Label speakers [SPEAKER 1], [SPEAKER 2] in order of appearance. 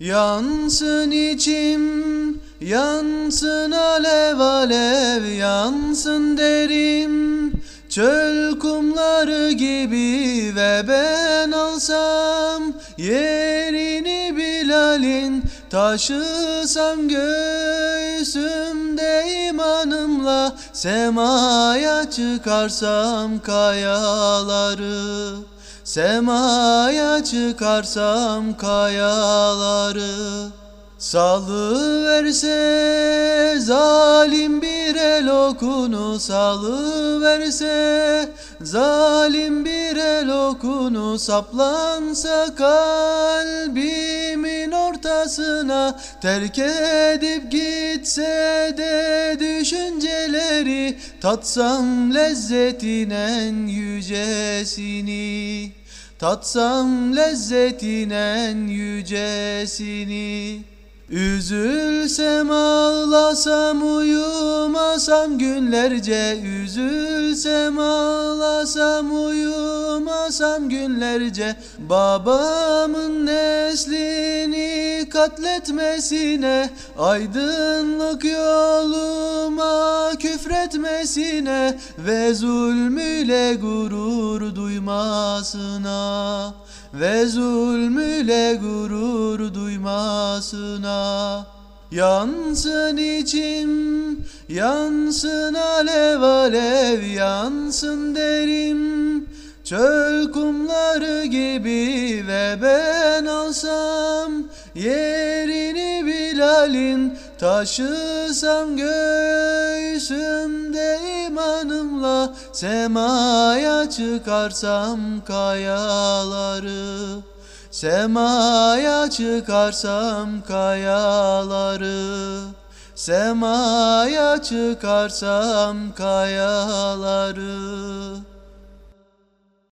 [SPEAKER 1] Yansın içim, yansın alev alev, yansın derim. Çöl kumları gibi ve ben alsam Yerini Bilal'in taşısam göğsümde imanımla Semaya çıkarsam kayaları Semaya çıkarsam kayaları Salı verse zalim bir el okunu Salı verse zalim bir el okunu Saplansa kalbimin ortasına Terk edip gitse de düşünceleri Tatsam lezzetin en yücesini Tatsam lezzetin en yücesini. Üzülsem ağlasam uyumasam günlerce Üzülsem ağlasam uyumasam günlerce Babamın neslini katletmesine Aydınlık yoluma küfretmesine Ve zulmüyle gurur duymasına ve zulmüyle gurur duymasına. Yansın içim, yansın alev alev, yansın derim. Çöl kumları gibi ve ben alsam Yerini Bilal'in taşısam göğsümde imanımla Semaya çıkarsam kayaları Semaya çıkarsam kayaları Semaya çıkarsam kayaları